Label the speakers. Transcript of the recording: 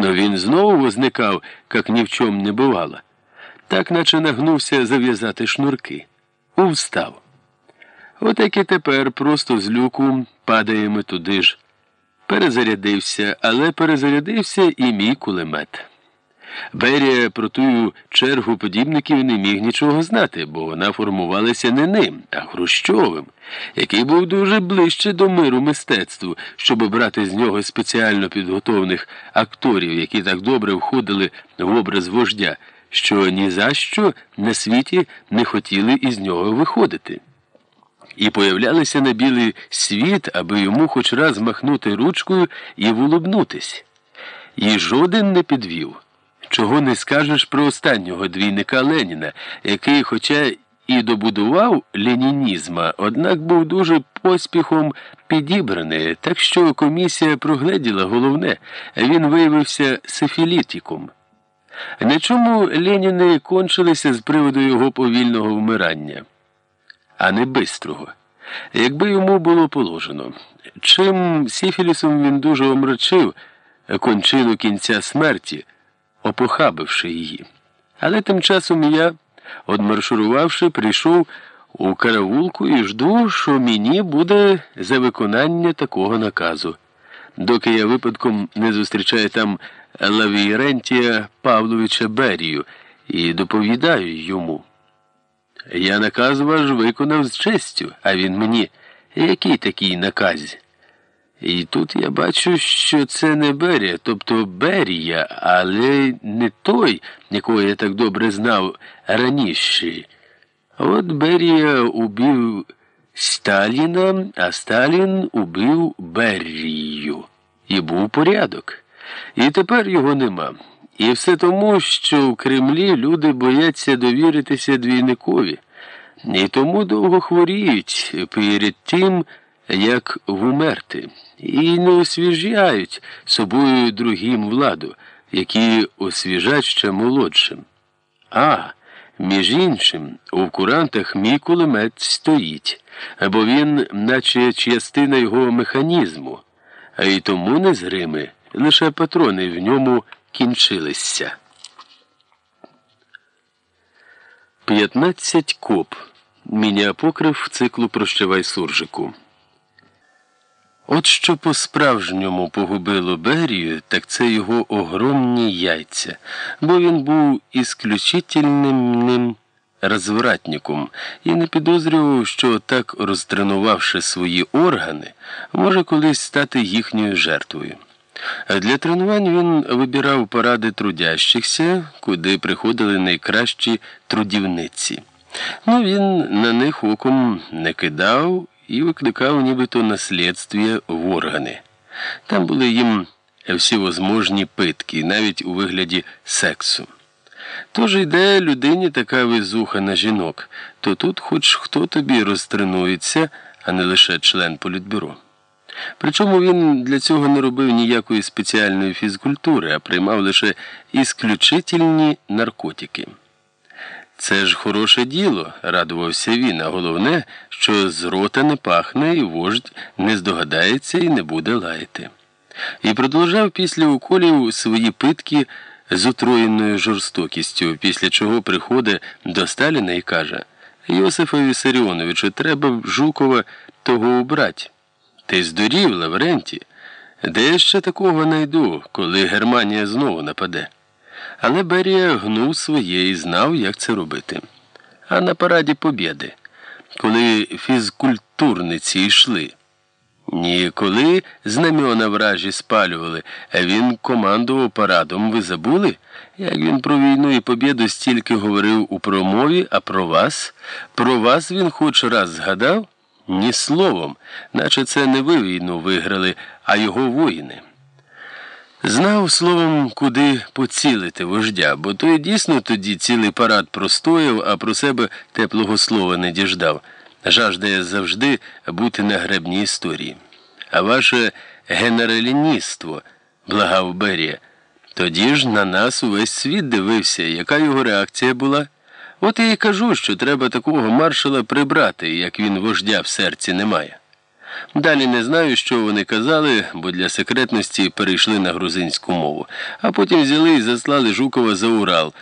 Speaker 1: Но він знову возникав, як ні в чому не бувало, так наче нагнувся зав'язати шнурки. Увстав. Отак і тепер просто з люку падаємо туди ж. Перезарядився, але перезарядився і мій кулемет. Берія про тую чергу подібників не міг нічого знати, бо вона формувалася не ним, а Хрущовим, який був дуже ближче до миру мистецтву, щоб брати з нього спеціально підготовлених акторів, які так добре входили в образ вождя, що ні за що на світі не хотіли із нього виходити. І появлялися на білий світ, аби йому хоч раз махнути ручкою і вулубнутись. І жоден не підвів. Чого не скажеш про останнього двійника Леніна, який, хоча і добудував ленінізма, однак був дуже поспіхом підібраний, так що комісія прогледіла головне, він виявився сифілітиком. На чому Леніни кончилися з приводу його повільного вмирання, а не бистрого. Якби йому було положено, чим Сіфілісом він дуже омрачив кончину кінця смерті опохабивши її. Але тим часом я, одмаршурувавши, прийшов у каравулку і жду, що мені буде за виконання такого наказу, доки я випадком не зустрічаю там Лавірентія Павловича Берію і доповідаю йому. Я наказ ваш виконав з честю, а він мені, який такий наказ? І тут я бачу, що це не Берія, тобто Берія, але не той, якого я так добре знав раніше. От Берія убив Сталіна, а Сталін убив Берію. І був порядок. І тепер його нема. І все тому, що в Кремлі люди бояться довіритися двійникові, і тому довго хворіють перед тим, як вмерти і не освіжають собою другим владу, які освіжать ще молодшим. А, між іншим, у курантах мій кулемет стоїть, бо він, наче частина його механізму, а й тому не зрими, лише патрони в ньому кінчилися. 15 коп. Міні-апокрив циклу Прощавай суржику. От що по-справжньому погубило Берію, так це його огромні яйця, бо він був ісключительним розвратником і не підозрював, що так розтренувавши свої органи, може колись стати їхньою жертвою. Для тренувань він вибирав поради трудящихся, куди приходили найкращі трудівниці. Ну він на них оком не кидав і викликав нібито наслідствія в органи. Там були їм всівозможні питки, навіть у вигляді сексу. Тож йде людині така везуха на жінок, то тут хоч хто тобі розтренується, а не лише член політбюро. Причому він для цього не робив ніякої спеціальної фізкультури, а приймав лише ісключительні наркотики. Це ж хороше діло, радувався він, а головне, що з рота не пахне, і вождь не здогадається і не буде лаяти. І продовжав після уколів свої питки з утроєною жорстокістю, після чого приходить до Сталіна і каже Йосифа Вісаріоновичу, треба Жукова того убрать. Ти здурів, Лавренті, де я ще такого найду, коли Германія знову нападе. Але Берія гнув своє і знав, як це робити. А на параді Побєди, коли фізкультурниці йшли, ні, коли знамена вражі спалювали, а він командував парадом, ви забули? Як він про війну і побєду стільки говорив у промові, а про вас? Про вас він хоч раз згадав? Ні словом, наче це не ви війну виграли, а його воїни. Знав словом, куди поцілити вождя, бо той дійсно тоді цілий парад простояв, а про себе теплого слова не діждав. Жаждає завжди бути на гребній історії. А ваше генералініство, благав Берія, тоді ж на нас увесь світ дивився, яка його реакція була. От й кажу, що треба такого маршала прибрати, як він вождя в серці немає. Далі не знаю, що вони казали, бо для секретності перейшли на грузинську мову, а потім взяли і заслали Жукова за Урал.